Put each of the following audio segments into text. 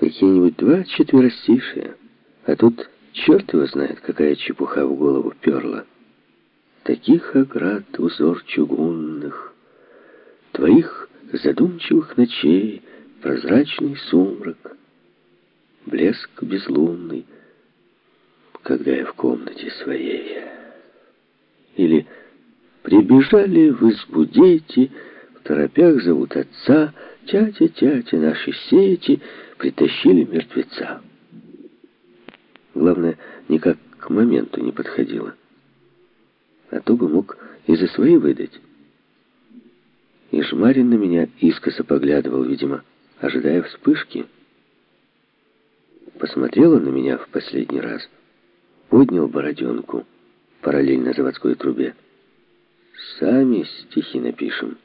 какие-нибудь два четверостишия. А тут черт его знает, какая чепуха в голову перла. Таких оград узор чугунных, Твоих задумчивых ночей Прозрачный сумрак, Блеск безлунный, Когда я в комнате своей. Или «Прибежали в избу дети», Торопях зовут отца, «Тятя, тятя, наши сети Притащили мертвеца». Главное, никак к моменту не подходило. А то бы мог и за свои выдать. И Жмарин на меня искоса поглядывал, видимо, ожидая вспышки. Посмотрел он на меня в последний раз, поднял бороденку, параллельно заводской трубе. «Сами стихи напишем.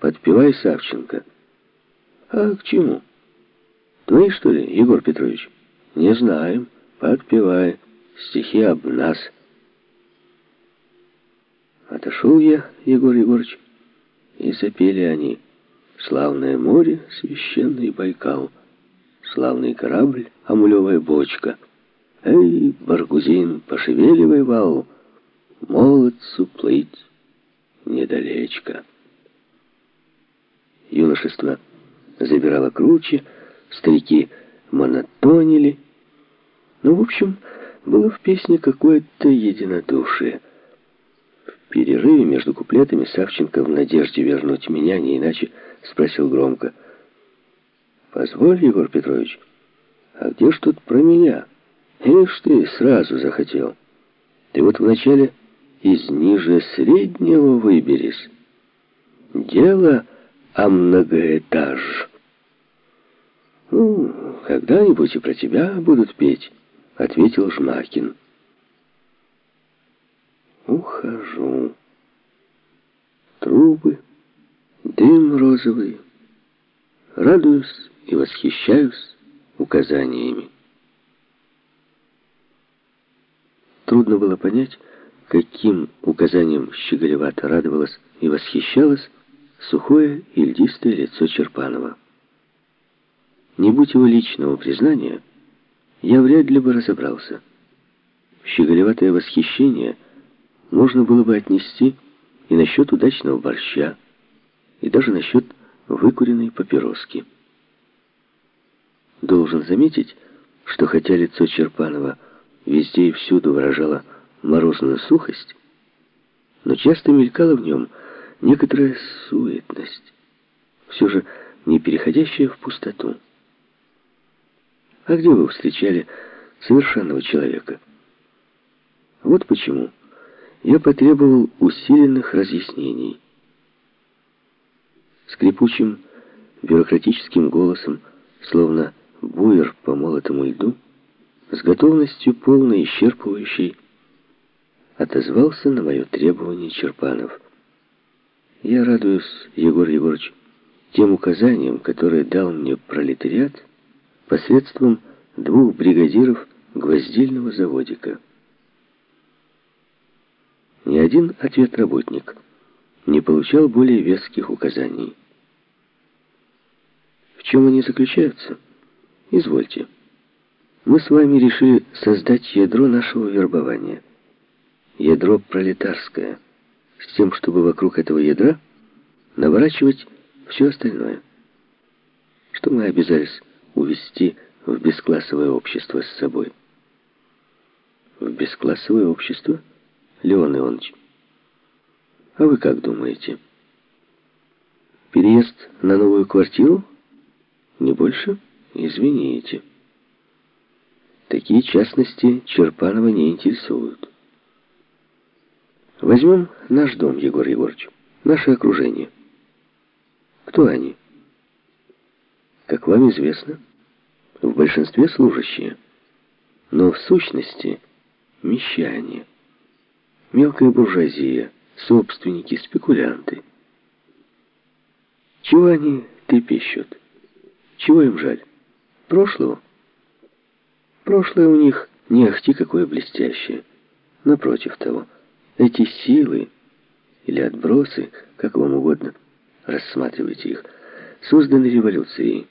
Подпевай, Савченко». «А к чему? Твои, что ли, Егор Петрович?» «Не знаем. Подпевай. Стихи об нас». Отошел я, Егор Егорович, и запели они. Славное море, священный Байкал, Славный корабль, амулевая бочка. Эй, Баргузин, пошевеливай вал, Молодцу плыть недалечко. Юношество забирало круче, старики монотонили. Ну, в общем, было в песне какое-то единодушие — перерыве между куплетами Савченко в надежде вернуть меня, не иначе, спросил громко. «Позволь, Егор Петрович, а где ж тут про меня? Ишь ты, сразу захотел. Ты вот вначале из ниже среднего выберись. Дело о многоэтаж. Ну, когда-нибудь и про тебя будут петь», — ответил Жмакин ухожу. Трубы, дым розовый. Радуюсь и восхищаюсь указаниями. Трудно было понять, каким указанием щеголевато радовалось и восхищалось сухое и льдистое лицо Черпанова. Не будь его личного признания, я вряд ли бы разобрался. Щеголеватое восхищение — можно было бы отнести и насчет удачного борща, и даже насчет выкуренной папироски. Должен заметить, что хотя лицо Черпанова везде и всюду выражало морозную сухость, но часто мелькала в нем некоторая суетность, все же не переходящая в пустоту. А где вы встречали совершенного человека? Вот почему я потребовал усиленных разъяснений. Скрипучим, бюрократическим голосом, словно буер по молотому льду, с готовностью полной исчерпывающей, отозвался на мое требование Черпанов. Я радуюсь, Егор Егорович, тем указаниям, которые дал мне пролетариат посредством двух бригадиров гвоздильного заводика. Ни один ответ-работник не получал более веских указаний. В чем они заключаются? Извольте. Мы с вами решили создать ядро нашего вербования. Ядро пролетарское. С тем, чтобы вокруг этого ядра наворачивать все остальное. Что мы обязались увести в бесклассовое общество с собой? В бесклассовое общество – Леон Иванович, а вы как думаете? Переезд на новую квартиру? Не больше? Извините. Такие частности Черпанова не интересуют. Возьмем наш дом, Егор Егорович, наше окружение. Кто они? Как вам известно, в большинстве служащие, но в сущности мещане мелкая буржуазия, собственники, спекулянты. Чего они трепещут? Чего им жаль? Прошлого? Прошлое у них не ахти какое блестящее. Напротив того, эти силы или отбросы, как вам угодно, рассматривайте их, созданы революцией.